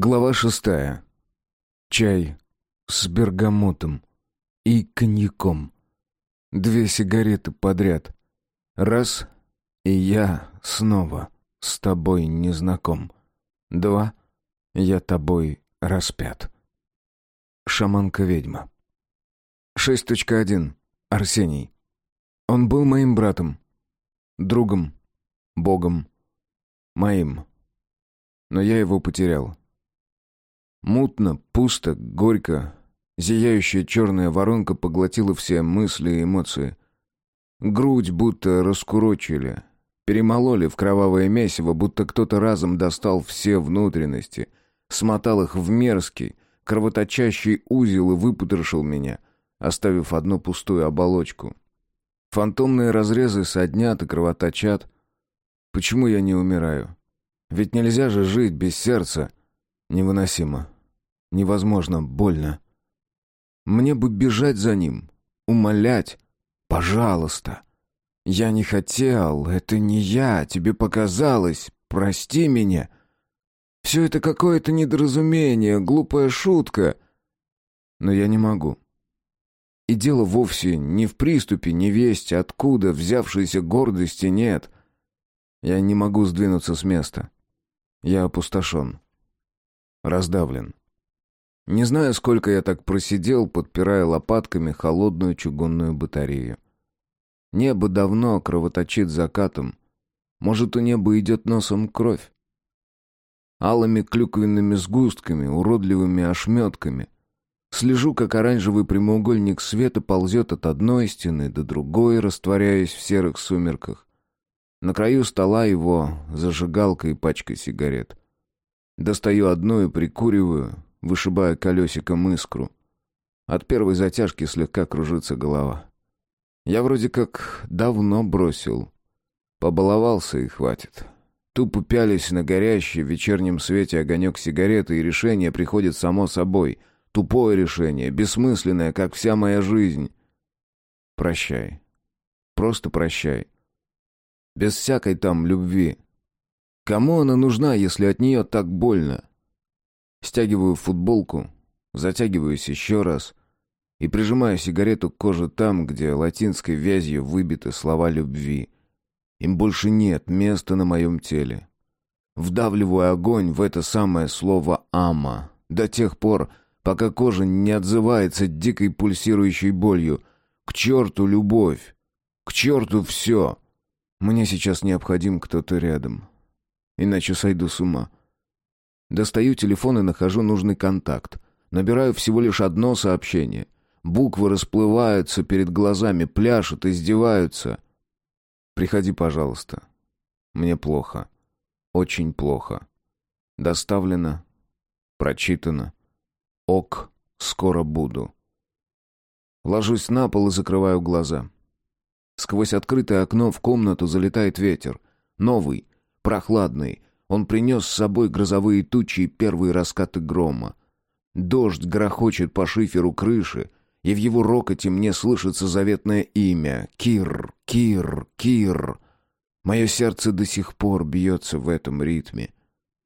Глава шестая. Чай с бергамотом и коньяком. Две сигареты подряд. Раз, и я снова с тобой не знаком. Два, я тобой распят. Шаманка-ведьма. 6.1. Арсений. Он был моим братом, другом, богом, моим. Но я его потерял. Мутно, пусто, горько. Зияющая черная воронка поглотила все мысли и эмоции. Грудь будто раскурочили, перемололи в кровавое месиво, будто кто-то разом достал все внутренности, смотал их в мерзкий, кровоточащий узел и выпотрошил меня, оставив одну пустую оболочку. Фантомные разрезы соднят и кровоточат. Почему я не умираю? Ведь нельзя же жить без сердца. Невыносимо. Невозможно, больно. Мне бы бежать за ним, умолять. Пожалуйста. Я не хотел, это не я, тебе показалось. Прости меня. Все это какое-то недоразумение, глупая шутка. Но я не могу. И дело вовсе не в приступе невесть, откуда взявшейся гордости нет. Я не могу сдвинуться с места. Я опустошен раздавлен. Не знаю, сколько я так просидел, подпирая лопатками холодную чугунную батарею. Небо давно кровоточит закатом. Может, у неба идет носом кровь. Алыми клюквенными сгустками, уродливыми ошметками. Слежу, как оранжевый прямоугольник света ползет от одной стены до другой, растворяясь в серых сумерках. На краю стола его зажигалка и пачка сигарет. Достаю одну и прикуриваю, вышибая колесиком искру. От первой затяжки слегка кружится голова. Я вроде как давно бросил. Побаловался и хватит. Тупо пялись на горящий в вечернем свете огонек сигареты, и решение приходит само собой. Тупое решение, бессмысленное, как вся моя жизнь. Прощай. Просто прощай. Без всякой там любви. Кому она нужна, если от нее так больно? Стягиваю футболку, затягиваюсь еще раз и прижимаю сигарету к коже там, где латинской вязью выбиты слова любви. Им больше нет места на моем теле. Вдавливаю огонь в это самое слово «ама» до тех пор, пока кожа не отзывается дикой пульсирующей болью. К черту любовь! К черту все! Мне сейчас необходим кто-то рядом иначе сойду с ума. Достаю телефон и нахожу нужный контакт. Набираю всего лишь одно сообщение. Буквы расплываются перед глазами, пляшут, издеваются. Приходи, пожалуйста. Мне плохо. Очень плохо. Доставлено. Прочитано. Ок, скоро буду. Ложусь на пол и закрываю глаза. Сквозь открытое окно в комнату залетает ветер. Новый, прохладный. Он принес с собой грозовые тучи и первые раскаты грома. Дождь грохочет по шиферу крыши, и в его рокоте мне слышится заветное имя — Кир, Кир, Кир. Мое сердце до сих пор бьется в этом ритме.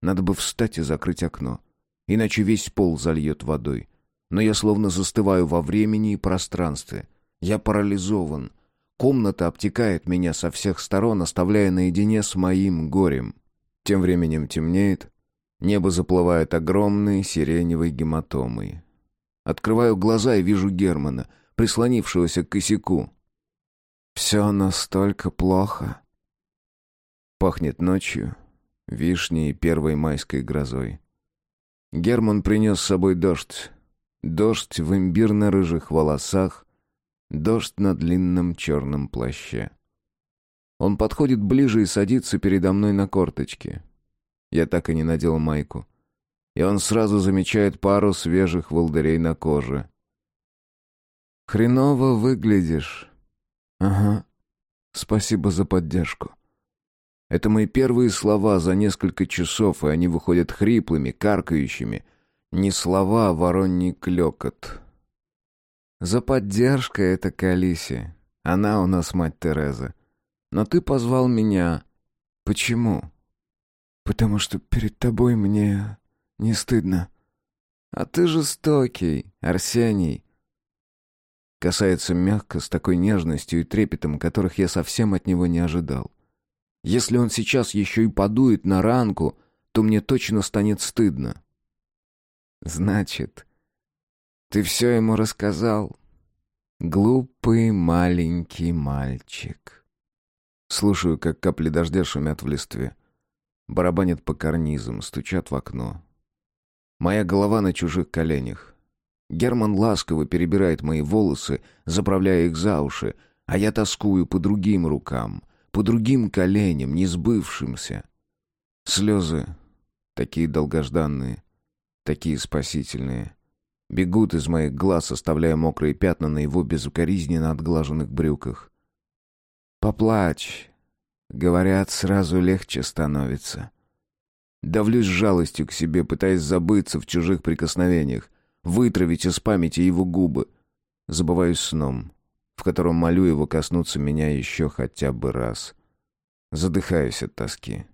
Надо бы встать и закрыть окно, иначе весь пол зальет водой. Но я словно застываю во времени и пространстве. Я парализован — Комната обтекает меня со всех сторон, оставляя наедине с моим горем. Тем временем темнеет. Небо заплывает огромной сиреневой гематомой. Открываю глаза и вижу Германа, прислонившегося к косяку. «Все настолько плохо». Пахнет ночью, вишней и первой майской грозой. Герман принес с собой дождь. Дождь в имбирно-рыжих волосах, Дождь на длинном черном плаще. Он подходит ближе и садится передо мной на корточки. Я так и не надел майку. И он сразу замечает пару свежих волдырей на коже. «Хреново выглядишь». «Ага. Спасибо за поддержку». Это мои первые слова за несколько часов, и они выходят хриплыми, каркающими. Не слова, а вороний клёкот. За поддержкой это к Алисе. Она у нас мать Тереза. Но ты позвал меня. Почему? Потому что перед тобой мне не стыдно?» «А ты жестокий, Арсений!» Касается мягко, с такой нежностью и трепетом, которых я совсем от него не ожидал. Если он сейчас еще и подует на ранку, то мне точно станет стыдно. «Значит, ты все ему рассказал?» «Глупый маленький мальчик». Слушаю, как капли дождя шумят в листве. Барабанят по карнизам, стучат в окно. Моя голова на чужих коленях. Герман ласково перебирает мои волосы, заправляя их за уши, а я тоскую по другим рукам, по другим коленям, не сбывшимся. Слезы, такие долгожданные, такие спасительные, бегут из моих глаз, оставляя мокрые пятна на его безукоризненно отглаженных брюках. «Поплачь», — говорят, сразу легче становится. Давлюсь жалостью к себе, пытаясь забыться в чужих прикосновениях, вытравить из памяти его губы. Забываюсь сном, в котором молю его коснуться меня еще хотя бы раз. Задыхаюсь от тоски.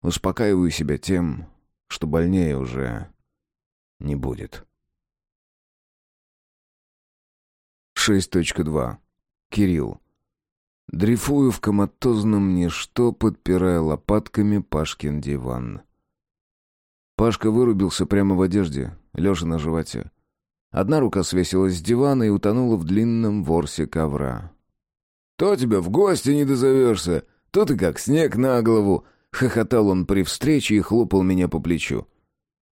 Успокаиваю себя тем, что больнее уже не будет. 6.2. Кирилл. Дрейфую в коматозном ничто, подпирая лопатками Пашкин диван. Пашка вырубился прямо в одежде, лежа на животе. Одна рука свесилась с дивана и утонула в длинном ворсе ковра. «То тебя в гости не дозовешься, то ты как снег на голову!» Хохотал он при встрече и хлопал меня по плечу.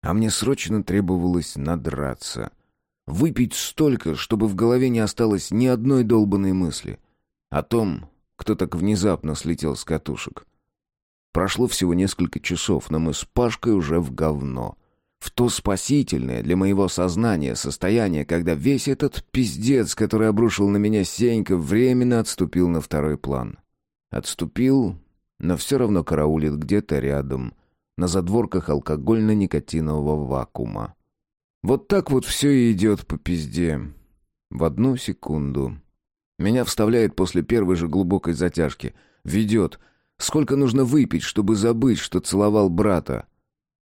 А мне срочно требовалось надраться. Выпить столько, чтобы в голове не осталось ни одной долбанной мысли. О том, кто так внезапно слетел с катушек. Прошло всего несколько часов, но мы с Пашкой уже в говно. В то спасительное для моего сознания состояние, когда весь этот пиздец, который обрушил на меня Сенька, временно отступил на второй план. Отступил, но все равно караулит где-то рядом, на задворках алкогольно-никотинового вакуума. Вот так вот все и идет по пизде. В одну секунду. Меня вставляет после первой же глубокой затяжки. Ведет, Сколько нужно выпить, чтобы забыть, что целовал брата?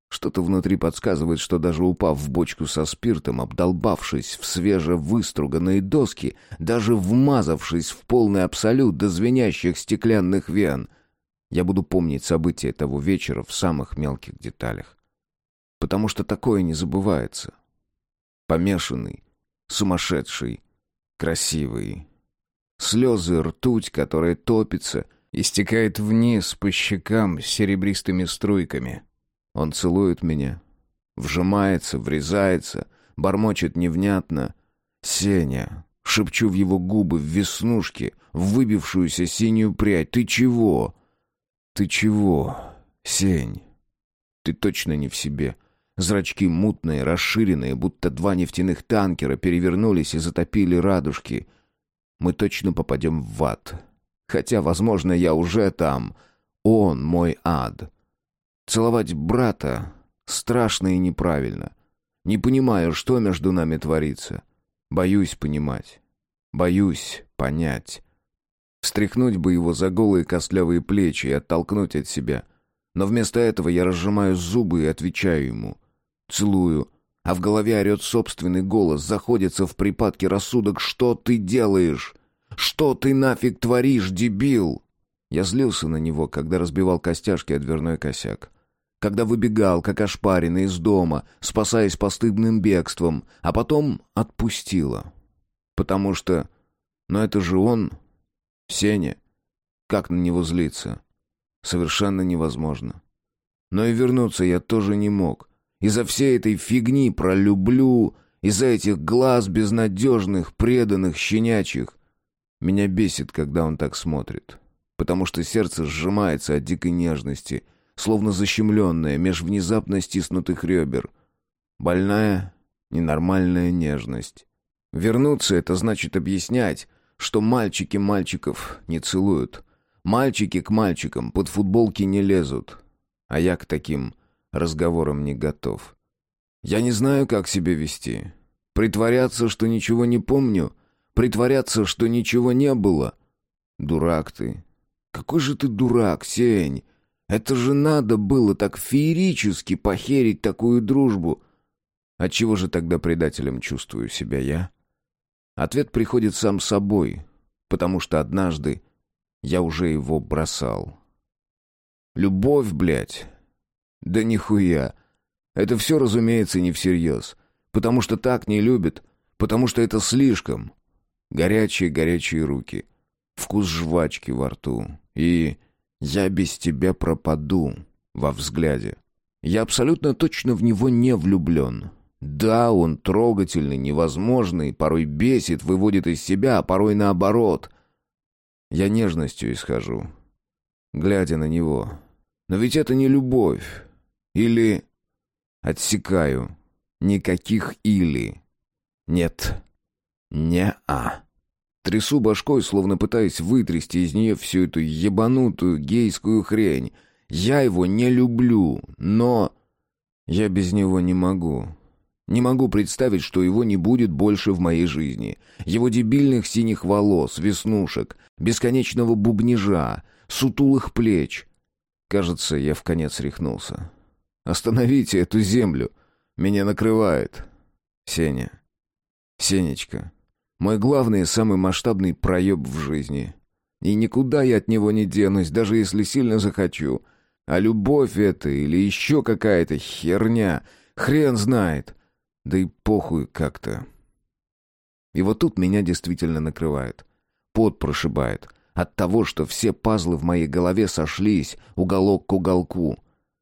Что-то внутри подсказывает, что даже упав в бочку со спиртом, обдолбавшись в свежевыструганные доски, даже вмазавшись в полный абсолют до звенящих стеклянных вен, я буду помнить события того вечера в самых мелких деталях. Потому что такое не забывается. Помешанный, сумасшедший, красивый. Слезы, ртуть, которая топится — истекает вниз по щекам серебристыми струйками. Он целует меня, вжимается, врезается, бормочет невнятно. «Сеня!» Шепчу в его губы, в веснушки, в выбившуюся синюю прядь. «Ты чего?» «Ты чего, Сень?» «Ты точно не в себе». Зрачки мутные, расширенные, будто два нефтяных танкера перевернулись и затопили радужки. Мы точно попадем в ад. Хотя, возможно, я уже там. Он мой ад. Целовать брата страшно и неправильно. Не понимаю, что между нами творится. Боюсь понимать. Боюсь понять. Встряхнуть бы его за голые костлявые плечи и оттолкнуть от себя. Но вместо этого я разжимаю зубы и отвечаю ему. Целую. А в голове орет собственный голос, заходится в припадке рассудок. «Что ты делаешь?» Что ты нафиг творишь, дебил?» Я злился на него, когда разбивал костяшки о дверной косяк. Когда выбегал, как ошпаренный из дома, спасаясь постыдным бегством, а потом отпустила. Потому что... Но это же он, Сеня. Как на него злиться? Совершенно невозможно. Но и вернуться я тоже не мог. Из-за всей этой фигни про «люблю», из-за этих глаз безнадежных, преданных, щенячьих. Меня бесит, когда он так смотрит. Потому что сердце сжимается от дикой нежности, словно защемленное меж внезапно стиснутых ребер. Больная, ненормальная нежность. Вернуться — это значит объяснять, что мальчики мальчиков не целуют. Мальчики к мальчикам под футболки не лезут. А я к таким разговорам не готов. Я не знаю, как себя вести. Притворяться, что ничего не помню — Притворяться, что ничего не было? Дурак ты. Какой же ты дурак, Сень. Это же надо было так феерически похерить такую дружбу. Отчего же тогда предателем чувствую себя я? Ответ приходит сам собой, потому что однажды я уже его бросал. Любовь, блядь. Да нихуя. Это все, разумеется, не всерьез. Потому что так не любят. Потому что это слишком. Горячие-горячие руки. Вкус жвачки во рту. И «я без тебя пропаду» во взгляде. Я абсолютно точно в него не влюблен. Да, он трогательный, невозможный, порой бесит, выводит из себя, а порой наоборот. Я нежностью исхожу, глядя на него. Но ведь это не любовь. Или... Отсекаю. Никаких «или». Нет. Не-а. Трясу башкой, словно пытаясь вытрясти из нее всю эту ебанутую гейскую хрень. Я его не люблю, но... Я без него не могу. Не могу представить, что его не будет больше в моей жизни. Его дебильных синих волос, веснушек, бесконечного бубнижа, сутулых плеч. Кажется, я в конец рехнулся. «Остановите эту землю! Меня накрывает!» «Сеня! Сенечка! Мой главный и самый масштабный проеб в жизни. И никуда я от него не денусь, даже если сильно захочу. А любовь это или еще какая-то херня, хрен знает. Да и похуй как-то. И вот тут меня действительно накрывает. Пот прошибает. От того, что все пазлы в моей голове сошлись, уголок к уголку.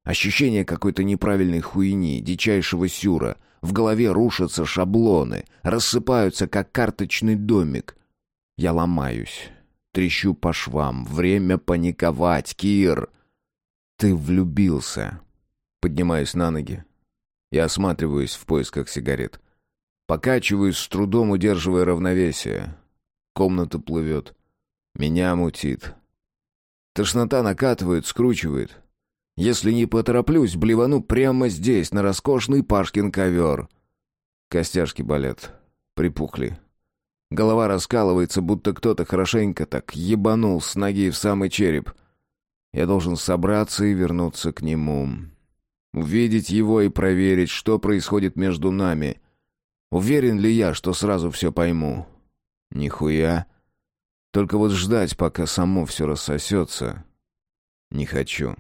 Ощущение какой-то неправильной хуйни, дичайшего сюра. В голове рушатся шаблоны, рассыпаются, как карточный домик. Я ломаюсь, трещу по швам. Время паниковать, Кир. Ты влюбился. Поднимаюсь на ноги, и осматриваюсь в поисках сигарет. Покачиваюсь, с трудом удерживая равновесие. Комната плывет. Меня мутит. Тошнота накатывает, скручивает. Если не потороплюсь, блевану прямо здесь, на роскошный Пашкин ковер. Костяшки болят, припухли. Голова раскалывается, будто кто-то хорошенько так ебанул с ноги в самый череп. Я должен собраться и вернуться к нему. Увидеть его и проверить, что происходит между нами. Уверен ли я, что сразу все пойму? Нихуя. Только вот ждать, пока само все рассосется, не хочу.